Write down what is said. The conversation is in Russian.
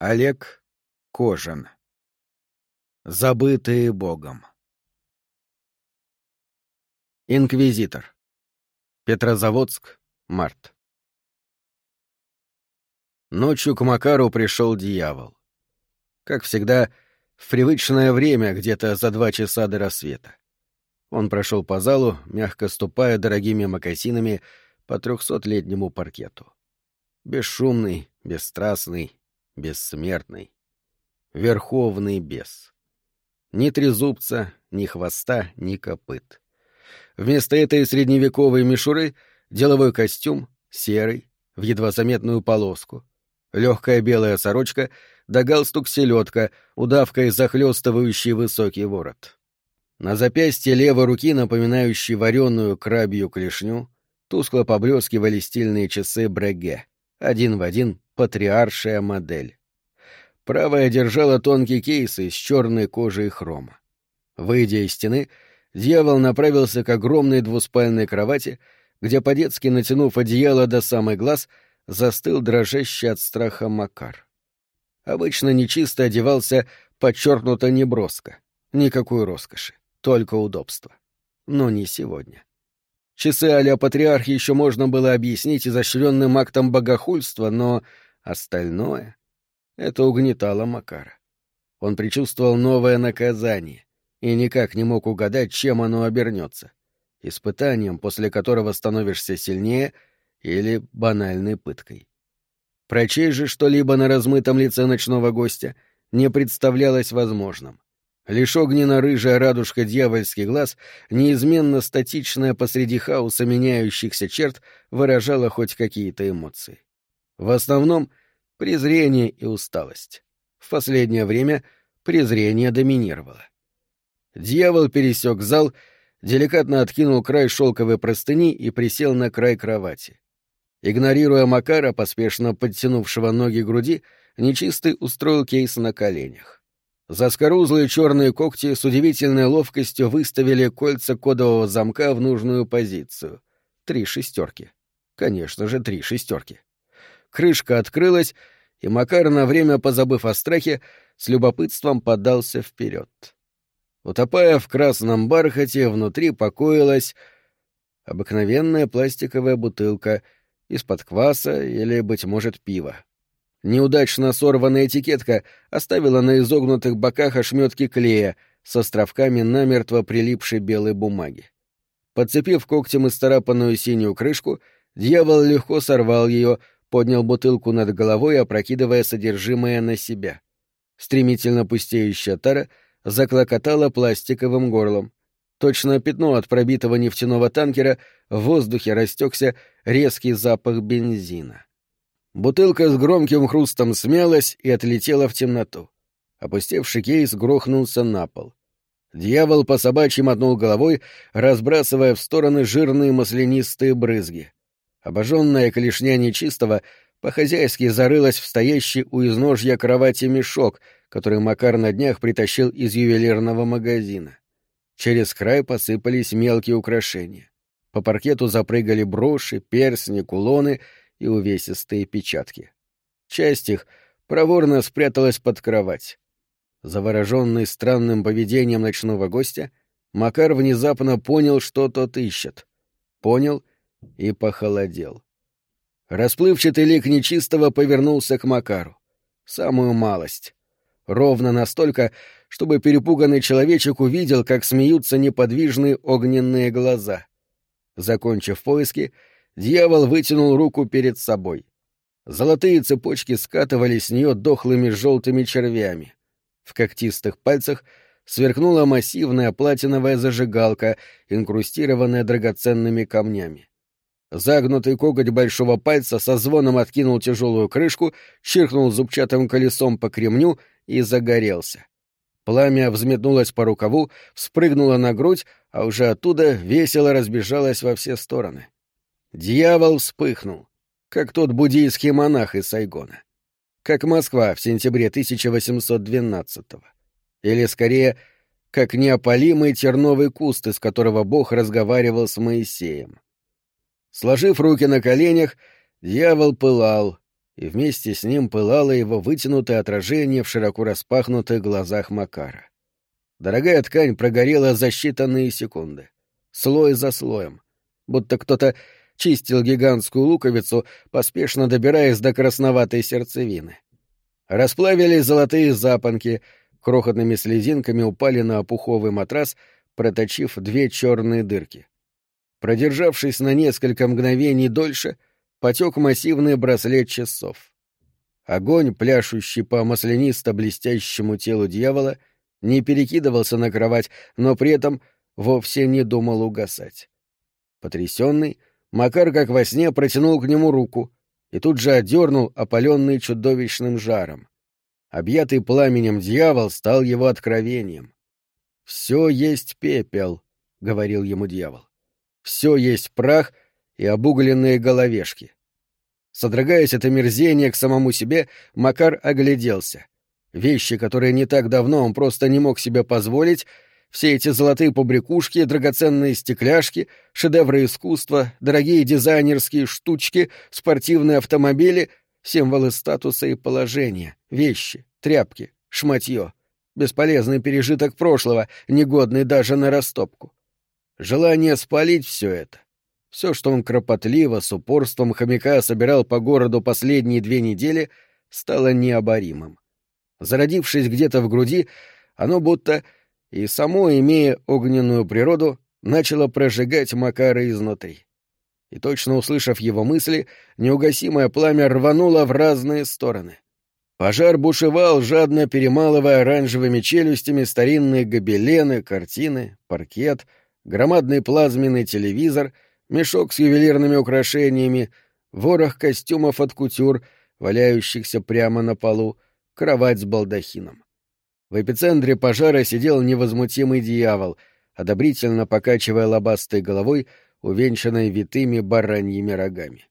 Олег Кожин. Забытые Богом. Инквизитор. Петрозаводск, март. Ночью к Макару пришел дьявол. Как всегда, в привычное время, где-то за два часа до рассвета. Он прошел по залу, мягко ступая дорогими мокасинами по трехсотлетнему паркету. Бесшумный, бесстрастный, бессмертный. Верховный бес. Ни трезубца, ни хвоста, ни копыт. Вместо этой средневековой мишуры деловой костюм, серый, в едва заметную полоску, легкая белая сорочка да галстук селедка, удавкой захлестывающий высокий ворот. На запястье левой руки, напоминающей вареную крабью клешню, тускло поблескивали стильные часы Бреге, один в один патриаршая модель. Правая держала тонкий кейс из черной кожи и хрома. Выйдя из стены, дьявол направился к огромной двуспальной кровати, где, по-детски натянув одеяло до самой глаз, застыл дрожащий от страха Макар. Обычно нечисто одевался подчеркнуто неброско. Никакой роскоши, только удобство. Но не сегодня. Часы а-ля патриарх еще можно было объяснить изощренным актом богохульства, но остальное... Это угнетало Макара. Он предчувствовал новое наказание и никак не мог угадать, чем оно обернется. Испытанием, после которого становишься сильнее, или банальной пыткой. Прочесть же что-либо на размытом лице ночного гостя не представлялось возможным. Лишь огненно-рыжая радужка дьявольский глаз, неизменно статичная посреди хаоса меняющихся черт, выражала хоть какие-то эмоции. В основном презрение и усталость. В последнее время презрение доминировало. Дьявол пересек зал, деликатно откинул край шелковой простыни и присел на край кровати. Игнорируя Макара, поспешно подтянувшего ноги груди, нечистый устроил кейс на коленях. Заскорузлые черные когти с удивительной ловкостью выставили кольца кодового замка в нужную позицию. Три шестерки. Конечно же, три шестерки крышка открылась, и Макар, на время позабыв о страхе, с любопытством подался вперед. Утопая в красном бархате, внутри покоилась обыкновенная пластиковая бутылка из-под кваса или, быть может, пива. Неудачно сорванная этикетка оставила на изогнутых боках ошметки клея с островками намертво прилипшей белой бумаги. Подцепив когтем исцарапанную синюю крышку, дьявол легко сорвал ее, поднял бутылку над головой, опрокидывая содержимое на себя. Стремительно пустеющая тара заклокотала пластиковым горлом. Точно пятно от пробитого нефтяного танкера в воздухе растекся резкий запах бензина. Бутылка с громким хрустом смялась и отлетела в темноту. Опустевший кейс грохнулся на пол. Дьявол по собачьи мотнул головой, разбрасывая в стороны жирные маслянистые брызги. Обожженная клешня нечистого по-хозяйски зарылась в стоящий у изножья кровати мешок, который Макар на днях притащил из ювелирного магазина. Через край посыпались мелкие украшения. По паркету запрыгали броши, персни, кулоны и увесистые печатки. Часть их проворно спряталась под кровать. Завороженный странным поведением ночного гостя, Макар внезапно понял, что тот ищет. Понял и похолодел. Расплывчатый лик нечистого повернулся к Макару. Самую малость. Ровно настолько, чтобы перепуганный человечек увидел, как смеются неподвижные огненные глаза. Закончив поиски, дьявол вытянул руку перед собой. Золотые цепочки скатывались с нее дохлыми желтыми червями. В когтистых пальцах сверкнула массивная платиновая зажигалка, инкрустированная драгоценными камнями. Загнутый коготь большого пальца со звоном откинул тяжелую крышку, чиркнул зубчатым колесом по кремню и загорелся. Пламя взметнулось по рукаву, спрыгнуло на грудь, а уже оттуда весело разбежалось во все стороны. Дьявол вспыхнул, как тот буддийский монах из Сайгона. Как Москва в сентябре 1812-го. Или, скорее, как неопалимый терновый куст, из которого Бог разговаривал с Моисеем. Сложив руки на коленях, дьявол пылал, и вместе с ним пылало его вытянутое отражение в широко распахнутых глазах Макара. Дорогая ткань прогорела за считанные секунды, слой за слоем, будто кто-то чистил гигантскую луковицу, поспешно добираясь до красноватой сердцевины. Расплавились золотые запонки, крохотными слезинками упали на пуховый матрас, проточив две черные дырки. Продержавшись на несколько мгновений дольше, потек массивный браслет часов. Огонь, пляшущий по маслянисто-блестящему телу дьявола, не перекидывался на кровать, но при этом вовсе не думал угасать. Потрясенный, Макар, как во сне, протянул к нему руку и тут же отдернул, опаленный чудовищным жаром. Объятый пламенем дьявол стал его откровением. «Все есть пепел», — говорил ему дьявол. «Все есть прах и обугленные головешки». Содрогаясь от омерзения к самому себе, Макар огляделся. Вещи, которые не так давно он просто не мог себе позволить, все эти золотые побрякушки, драгоценные стекляшки, шедевры искусства, дорогие дизайнерские штучки, спортивные автомобили — символы статуса и положения, вещи, тряпки, шматье. Бесполезный пережиток прошлого, негодный даже на растопку. Желание спалить все это. Все, что он кропотливо, с упорством хомяка собирал по городу последние две недели, стало необоримым. Зародившись где-то в груди, оно будто и само, имея огненную природу, начало прожигать Макара изнутри. И точно услышав его мысли, неугасимое пламя рвануло в разные стороны. Пожар бушевал, жадно перемалывая оранжевыми челюстями старинные гобелены, картины, паркет, громадный плазменный телевизор, мешок с ювелирными украшениями, ворох костюмов от кутюр, валяющихся прямо на полу, кровать с балдахином. В эпицентре пожара сидел невозмутимый дьявол, одобрительно покачивая лобастой головой, увенчанной витыми бараньими рогами.